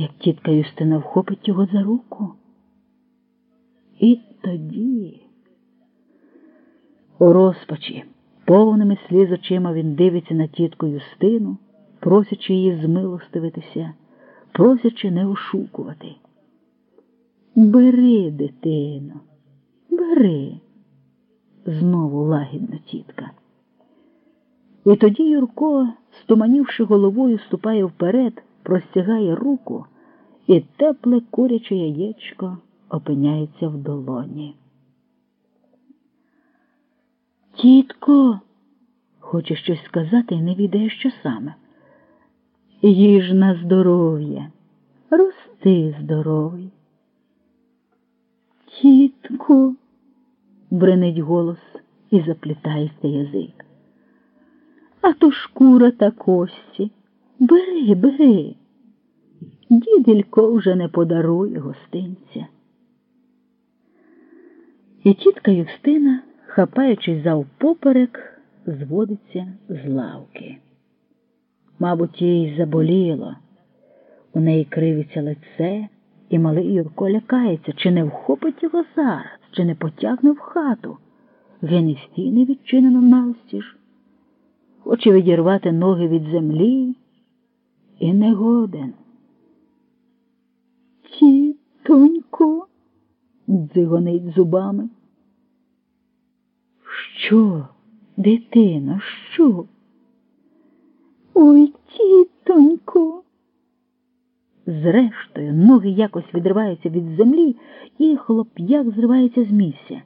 як тітка Юстина вхопить його за руку. І тоді, у розпачі, повними сліз очима він дивиться на тітку Юстину, просячи її змилостивитися, просячи не ошукувати. Бери, дитино, бери, знову лагідно тітка. І тоді Юрко, стуманівши головою, ступає вперед, простягає руку, і тепле куряче яєчко опиняється в долоні. Тітко, хоче щось сказати і не відає, що саме. Їж на здоров'я, рости здоровий. Тітко, бренить голос і заплітається язик. А то шкура та кості. Бери, бери. Діделько вже не подарує гостинця. І тітка Юстина, хапаючись за впоперек, зводиться з лавки. Мабуть, їй заболіло. У неї кривиться лице, і малий Юрко лякається, чи не вхопить його зараз, чи не потягне в хату. Він і стіни відчинено навстіж. Хоче відірвати ноги від землі і не годен. Дзигонить зубами. Що, дитино, що? Ой, тітонько. Зрештою, ноги якось відриваються від землі, і хлоп'як зривається з місця.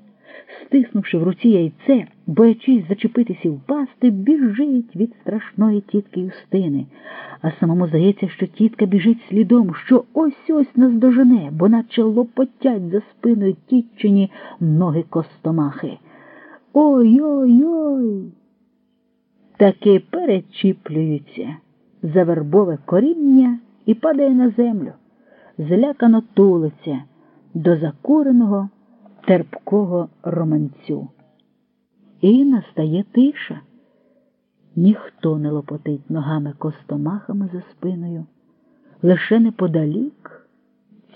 Стиснувши в руці яйце, боячись зачепитися і впасти, біжить від страшної тітки Юстини, а самому здається, що тітка біжить слідом, що ось ось наздожене, бо наче лопотять за спиною тітчині ноги костомахи. Ой-ой-ой. Таки перечіплюються за вербове коріння і падає на землю, злякано тулиться до закуреного терпкого романцю. І настає тиша. Ніхто не лопотить ногами костомахами за спиною, лише неподалік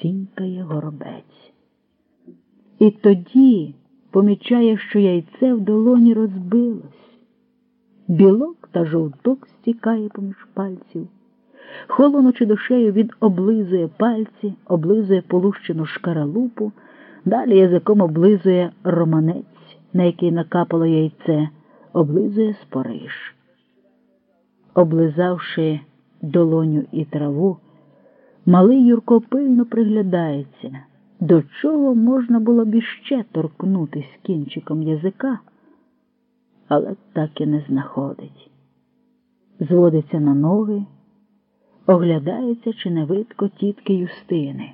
цінькає горобець. І тоді помічає, що яйце в долоні розбилось, білок та жовток стікає поміж пальців. Холоночи душею, він облизує пальці, облизує полущену шкаралупу, далі язиком облизує романець, на який накапало яйце, облизує спориш. Облизавши долоню і траву, малий Юрко пильно приглядається, до чого можна було б іще торкнутись кінчиком язика, але так і не знаходить. Зводиться на ноги оглядається, чи не видко тітки Юстини.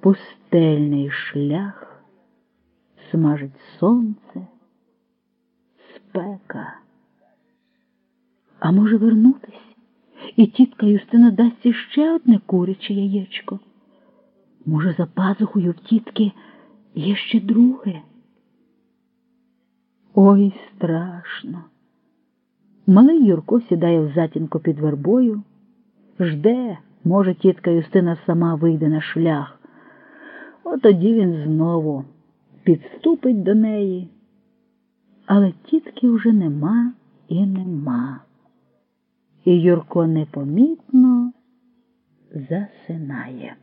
Пустельний шлях смажить сонце, спека. А може вернутись, і тітка Юстина дасть іще одне куряче яєчко. Може, за пазухою в тітки є ще друге. Ой, страшно. Малий Юрко сідає в затінку під вербою, жде, може, тітка Юстина сама вийде на шлях. От тоді він знову підступить до неї, але тітки вже нема і нема. І Юрко непомітно засинає.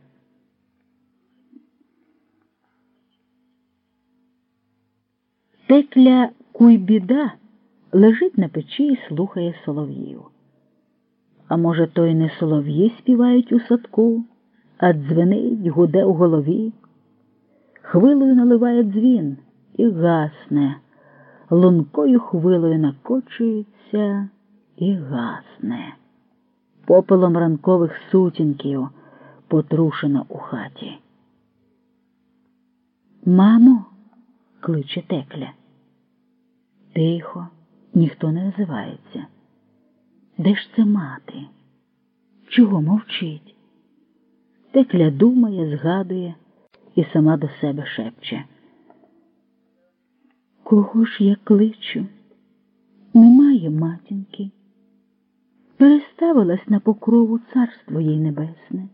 Текля куйбіда лежить на печі і слухає солов'їв. А може, то й не солов'ї співають у садку, а дзвенить, гуде у голові. Хвилою наливає дзвін і гасне, лункою хвилою накочується і гасне. Попелом ранкових сутінків потрушено у хаті. Мамо, кличе текля. Тихо ніхто не озивається. Де ж це мати? Чого мовчить? Текля думає, згадує і сама до себе шепче. Кого ж я кличу? Немає матінки. переставилась на покрову царство їй небесне.